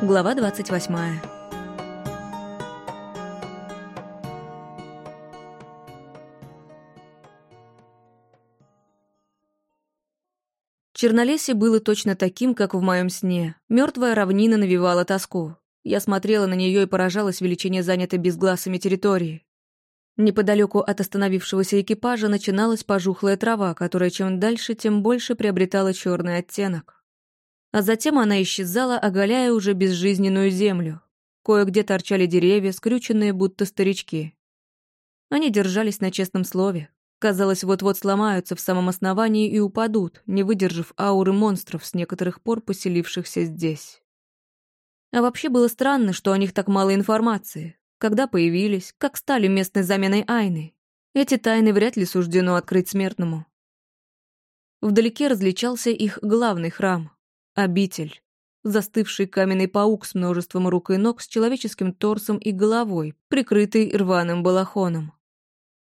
Глава 28. Чернолесье было точно таким, как в моем сне. Мертвая равнина навевала тоску. Я смотрела на нее и поражалась величине занятой безгласами территории. Неподалеку от остановившегося экипажа начиналась пожухлая трава, которая чем дальше, тем больше приобретала черный оттенок а затем она исчезала, оголяя уже безжизненную землю. Кое-где торчали деревья, скрюченные будто старички. Они держались на честном слове. Казалось, вот-вот сломаются в самом основании и упадут, не выдержав ауры монстров с некоторых пор поселившихся здесь. А вообще было странно, что о них так мало информации. Когда появились, как стали местной заменой Айны. Эти тайны вряд ли суждено открыть смертному. Вдалеке различался их главный храм, Обитель. Застывший каменный паук с множеством рук и ног, с человеческим торсом и головой, прикрытый рваным балахоном.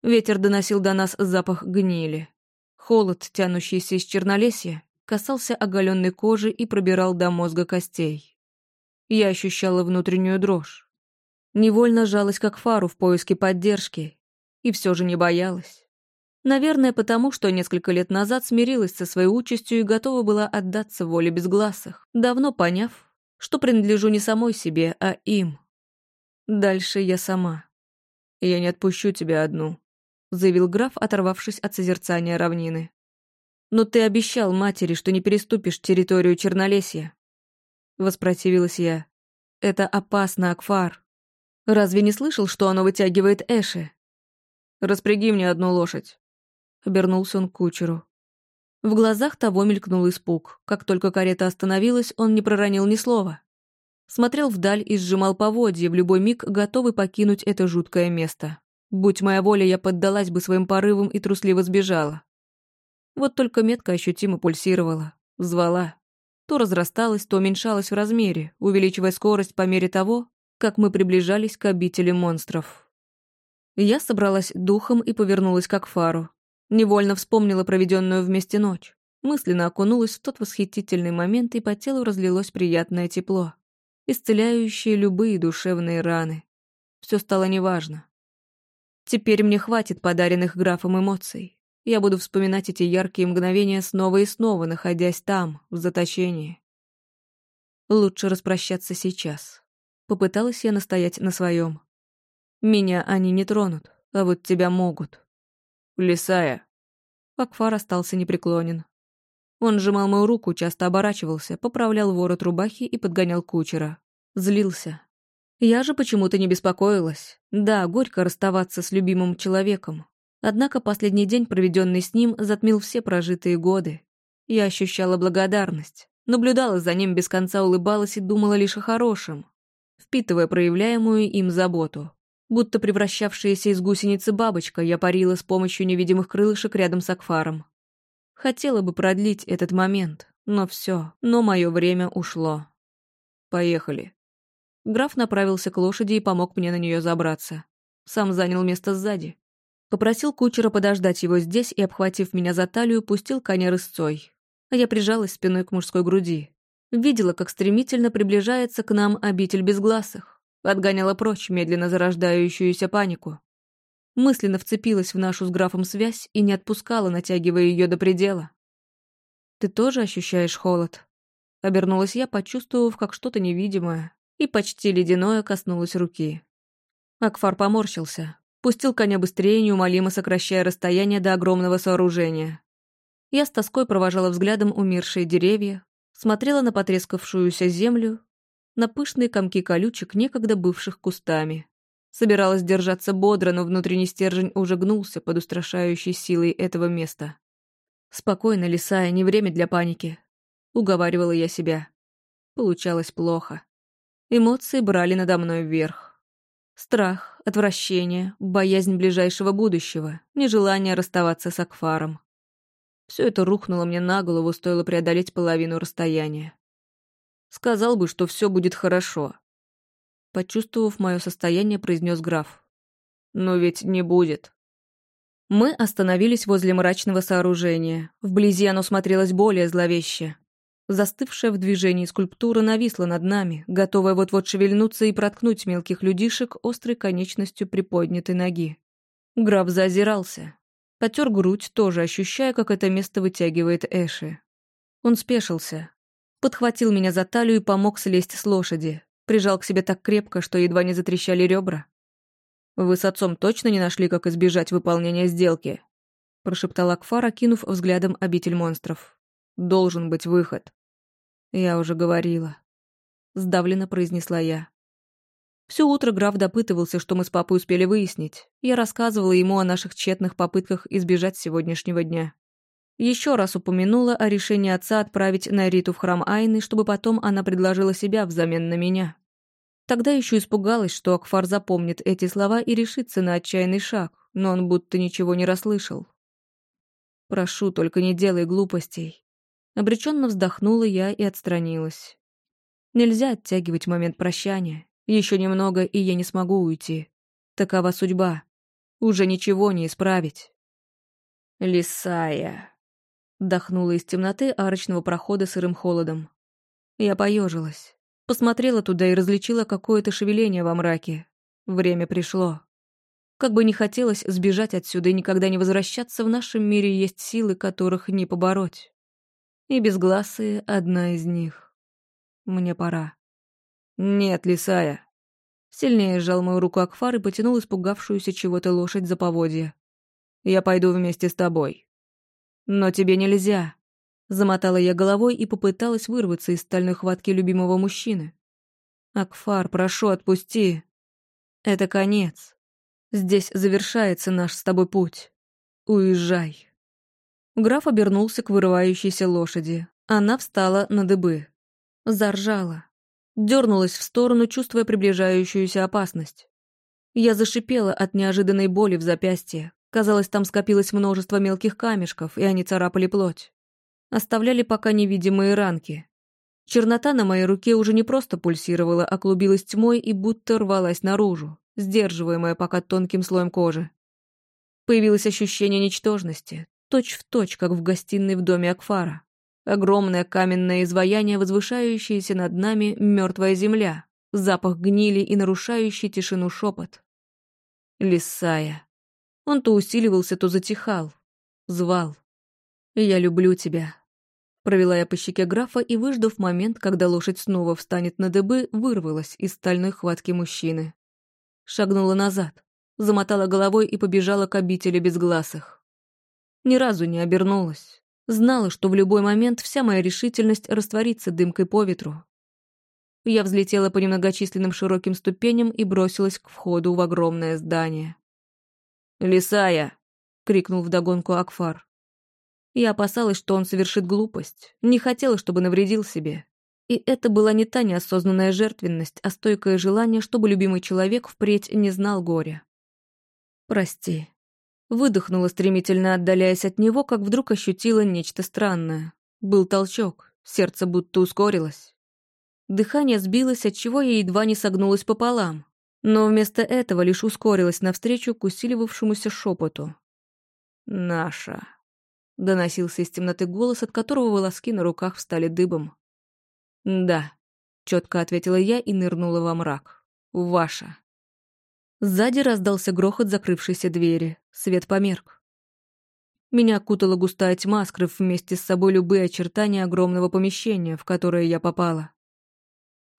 Ветер доносил до нас запах гнили. Холод, тянущийся из чернолесья, касался оголенной кожи и пробирал до мозга костей. Я ощущала внутреннюю дрожь. Невольно жалась как фару в поиске поддержки, и все же не боялась. Наверное, потому что несколько лет назад смирилась со своей участью и готова была отдаться воле безгласых, давно поняв, что принадлежу не самой себе, а им. Дальше я сама. «Я не отпущу тебя одну», — заявил граф, оторвавшись от созерцания равнины. «Но ты обещал матери, что не переступишь территорию Чернолесья». Воспротивилась я. «Это опасно, Акфар. Разве не слышал, что оно вытягивает Эши?» «Распряги мне одну лошадь», Обернулся он к кучеру. В глазах того мелькнул испуг. Как только карета остановилась, он не проронил ни слова. Смотрел вдаль и сжимал поводья, в любой миг готовый покинуть это жуткое место. Будь моя воля, я поддалась бы своим порывам и трусливо сбежала. Вот только метка ощутимо пульсировала, звала. То разрасталась, то уменьшалась в размере, увеличивая скорость по мере того, как мы приближались к обители монстров. Я собралась духом и повернулась к фару. Невольно вспомнила проведенную вместе ночь. Мысленно окунулась в тот восхитительный момент, и по телу разлилось приятное тепло, исцеляющее любые душевные раны. Все стало неважно. Теперь мне хватит подаренных графом эмоций. Я буду вспоминать эти яркие мгновения снова и снова, находясь там, в заточении. Лучше распрощаться сейчас. Попыталась я настоять на своем. Меня они не тронут, а вот тебя могут. «Лисая!» Акфар остался непреклонен. Он сжимал мою руку, часто оборачивался, поправлял ворот рубахи и подгонял кучера. Злился. Я же почему-то не беспокоилась. Да, горько расставаться с любимым человеком. Однако последний день, проведенный с ним, затмил все прожитые годы. Я ощущала благодарность. Наблюдала за ним, без конца улыбалась и думала лишь о хорошем, впитывая проявляемую им заботу. Будто превращавшаяся из гусеницы бабочка, я парила с помощью невидимых крылышек рядом с Акфаром. Хотела бы продлить этот момент, но все, но мое время ушло. Поехали. Граф направился к лошади и помог мне на нее забраться. Сам занял место сзади. Попросил кучера подождать его здесь и, обхватив меня за талию, пустил коня рысцой. А я прижалась спиной к мужской груди. Видела, как стремительно приближается к нам обитель безгласых. Отгоняла прочь медленно зарождающуюся панику. Мысленно вцепилась в нашу с графом связь и не отпускала, натягивая ее до предела. «Ты тоже ощущаешь холод?» Обернулась я, почувствовав, как что-то невидимое и почти ледяное коснулось руки. Акфар поморщился, пустил коня быстрее, неумолимо сокращая расстояние до огромного сооружения. Я с тоской провожала взглядом умершие деревья, смотрела на потрескавшуюся землю на пышные комки колючек, некогда бывших кустами. Собиралась держаться бодро, но внутренний стержень уже гнулся под устрашающей силой этого места. «Спокойно, лисая, не время для паники», — уговаривала я себя. Получалось плохо. Эмоции брали надо мной вверх. Страх, отвращение, боязнь ближайшего будущего, нежелание расставаться с Акфаром. Все это рухнуло мне на голову, стоило преодолеть половину расстояния. Сказал бы, что все будет хорошо. Почувствовав мое состояние, произнес граф. Но ведь не будет. Мы остановились возле мрачного сооружения. Вблизи оно смотрелось более зловеще. Застывшая в движении скульптура нависла над нами, готовая вот-вот шевельнуться и проткнуть мелких людишек острой конечностью приподнятой ноги. Граф зазирался. Потер грудь, тоже ощущая, как это место вытягивает Эши. Он спешился. Подхватил меня за талию и помог слезть с лошади. Прижал к себе так крепко, что едва не затрещали ребра. «Вы с отцом точно не нашли, как избежать выполнения сделки?» прошептал Акфар, окинув взглядом обитель монстров. «Должен быть выход». «Я уже говорила», — сдавленно произнесла я. Все утро граф допытывался, что мы с папой успели выяснить. Я рассказывала ему о наших тщетных попытках избежать сегодняшнего дня. Еще раз упомянула о решении отца отправить Нариту в храм Айны, чтобы потом она предложила себя взамен на меня. Тогда еще испугалась, что Акфар запомнит эти слова и решится на отчаянный шаг, но он будто ничего не расслышал. «Прошу, только не делай глупостей». Обреченно вздохнула я и отстранилась. Нельзя оттягивать момент прощания. Еще немного, и я не смогу уйти. Такова судьба. Уже ничего не исправить. «Лисая», — вдохнула из темноты арочного прохода сырым холодом. Я поежилась. Посмотрела туда и различила какое-то шевеление во мраке. Время пришло. Как бы не хотелось сбежать отсюда и никогда не возвращаться, в нашем мире есть силы, которых не побороть. И безгласые — одна из них. Мне пора. «Нет, Лисая». Сильнее сжал мою руку Акфар и потянул испугавшуюся чего-то лошадь за поводья. «Я пойду вместе с тобой». «Но тебе нельзя». Замотала я головой и попыталась вырваться из стальной хватки любимого мужчины. «Акфар, прошу, отпусти. Это конец. Здесь завершается наш с тобой путь. Уезжай». Граф обернулся к вырывающейся лошади. Она встала на дыбы. Заржала. Дернулась в сторону, чувствуя приближающуюся опасность. Я зашипела от неожиданной боли в запястье. Казалось, там скопилось множество мелких камешков, и они царапали плоть. Оставляли пока невидимые ранки. Чернота на моей руке уже не просто пульсировала, а клубилась тьмой и будто рвалась наружу, сдерживаемая пока тонким слоем кожи. Появилось ощущение ничтожности, точь в точь, как в гостиной в доме Акфара. Огромное каменное изваяние, возвышающееся над нами мертвая земля, запах гнили и нарушающий тишину шепот. Лисая. Он то усиливался, то затихал. Звал. «Я люблю тебя». Провела я по щеке графа и, выждав момент, когда лошадь снова встанет на дыбы, вырвалась из стальной хватки мужчины. Шагнула назад, замотала головой и побежала к обители безгласых. Ни разу не обернулась, Знала, что в любой момент вся моя решительность растворится дымкой по ветру. Я взлетела по немногочисленным широким ступеням и бросилась к входу в огромное здание. «Лисая!» — крикнул вдогонку Акфар. Я опасалась, что он совершит глупость, не хотела, чтобы навредил себе. И это была не та неосознанная жертвенность, а стойкое желание, чтобы любимый человек впредь не знал горя. «Прости», Выдохнула, стремительно отдаляясь от него, как вдруг ощутила нечто странное. Был толчок, сердце будто ускорилось. Дыхание сбилось, отчего я едва не согнулась пополам, но вместо этого лишь ускорилась навстречу к усиливавшемуся шепоту. «Наша», — доносился из темноты голос, от которого волоски на руках встали дыбом. «Да», — четко ответила я и нырнула во мрак. «Ваша». Сзади раздался грохот закрывшейся двери. Свет померк. Меня окутала густая тьма, скрыв вместе с собой любые очертания огромного помещения, в которое я попала.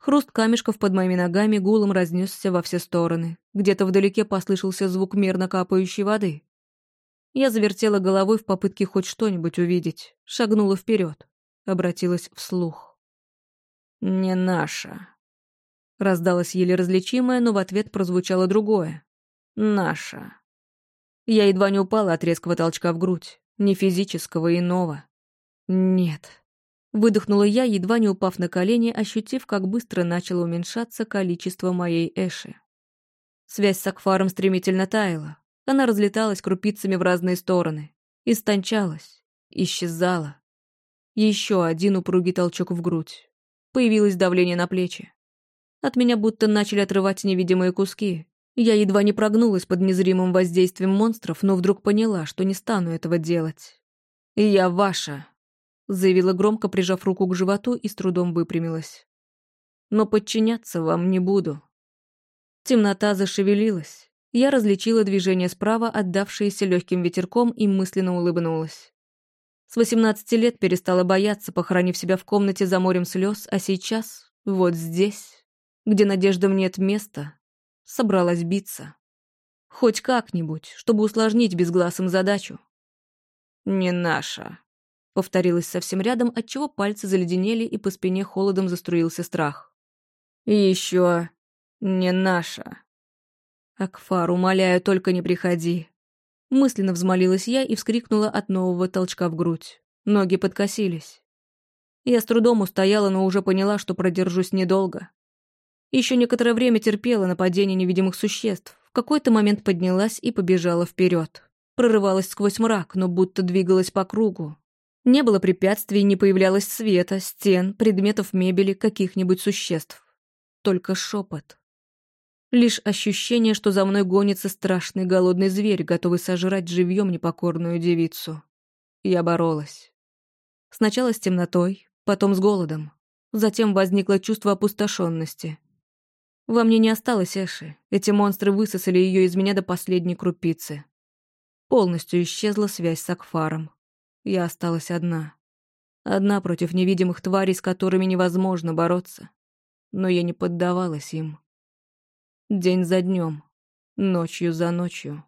Хруст камешков под моими ногами гулом разнесся во все стороны. Где-то вдалеке послышался звук мерно капающей воды. Я завертела головой в попытке хоть что-нибудь увидеть, шагнула вперед, обратилась вслух. «Не наша», Раздалось еле различимое, но в ответ прозвучало другое. «Наша». Я едва не упала от резкого толчка в грудь. Не физического, иного. «Нет». Выдохнула я, едва не упав на колени, ощутив, как быстро начало уменьшаться количество моей Эши. Связь с Акфаром стремительно таяла. Она разлеталась крупицами в разные стороны. Истончалась. Исчезала. Еще один упругий толчок в грудь. Появилось давление на плечи. От меня будто начали отрывать невидимые куски. Я едва не прогнулась под незримым воздействием монстров, но вдруг поняла, что не стану этого делать. «Я ваша!» Заявила громко, прижав руку к животу и с трудом выпрямилась. «Но подчиняться вам не буду». Темнота зашевелилась. Я различила движение справа, отдавшееся легким ветерком, и мысленно улыбнулась. С 18 лет перестала бояться, похоронив себя в комнате за морем слез, а сейчас, вот здесь, где надеждам нет места, собралась биться. Хоть как-нибудь, чтобы усложнить безгласым задачу. «Не наша», — повторилось совсем рядом, отчего пальцы заледенели и по спине холодом заструился страх. еще не наша. Акфар, умоляю, только не приходи. Мысленно взмолилась я и вскрикнула от нового толчка в грудь. Ноги подкосились. Я с трудом устояла, но уже поняла, что продержусь недолго. Еще некоторое время терпела нападение невидимых существ. В какой-то момент поднялась и побежала вперед. Прорывалась сквозь мрак, но будто двигалась по кругу. Не было препятствий, не появлялось света, стен, предметов мебели, каких-нибудь существ. Только шепот. Лишь ощущение, что за мной гонится страшный голодный зверь, готовый сожрать живьем непокорную девицу. Я боролась. Сначала с темнотой, потом с голодом. Затем возникло чувство опустошенности. Во мне не осталось Эши. Эти монстры высосали ее из меня до последней крупицы. Полностью исчезла связь с Акфаром. Я осталась одна. Одна против невидимых тварей, с которыми невозможно бороться. Но я не поддавалась им. День за днем, ночью за ночью.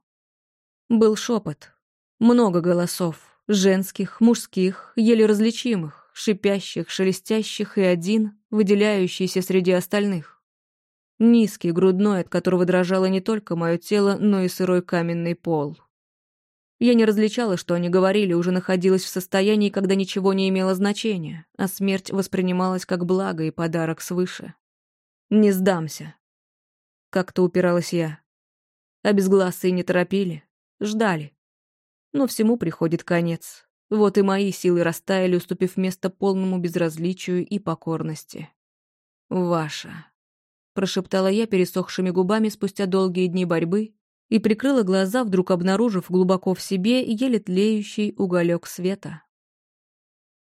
Был шепот. Много голосов. Женских, мужских, еле различимых, шипящих, шелестящих и один, выделяющийся среди остальных. Низкий, грудной, от которого дрожало не только мое тело, но и сырой каменный пол. Я не различала, что они говорили, уже находилась в состоянии, когда ничего не имело значения, а смерть воспринималась как благо и подарок свыше. «Не сдамся», — как-то упиралась я. Безгласые не торопили, ждали. Но всему приходит конец. Вот и мои силы растаяли, уступив место полному безразличию и покорности. «Ваша», прошептала я пересохшими губами спустя долгие дни борьбы и прикрыла глаза, вдруг обнаружив глубоко в себе еле тлеющий уголек света.